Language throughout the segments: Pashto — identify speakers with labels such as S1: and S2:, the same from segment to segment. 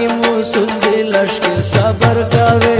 S1: حکیم وصول دی
S2: لشکر صبر کاوه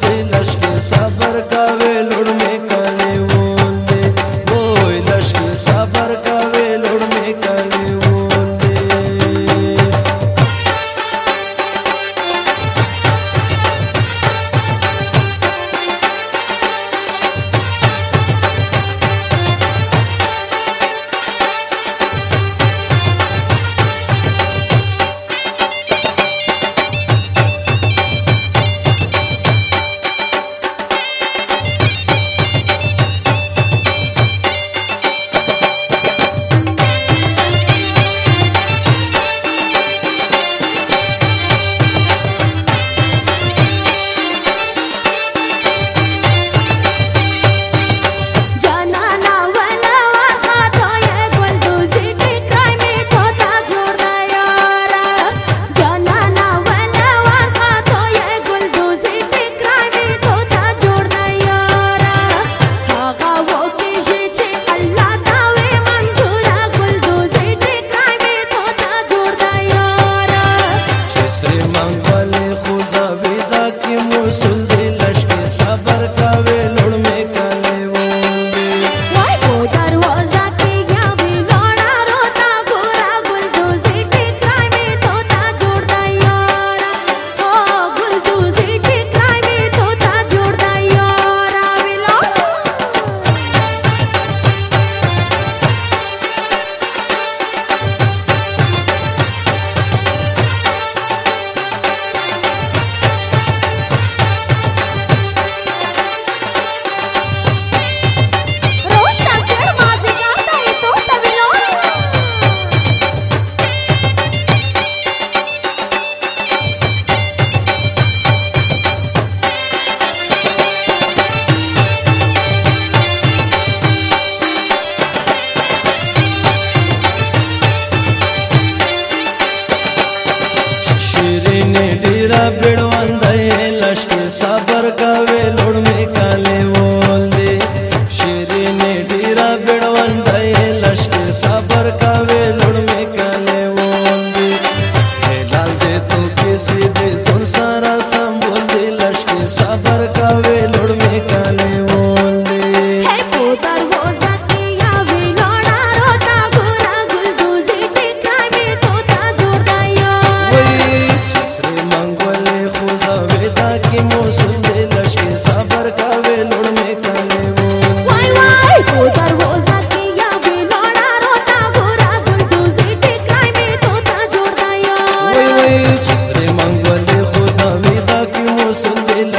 S1: بیڑوان دے لشکر صبر کاوے لوڑ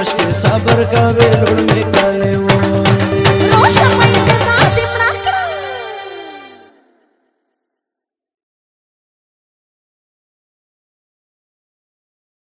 S1: लश्कर साबर का बेलुड़ में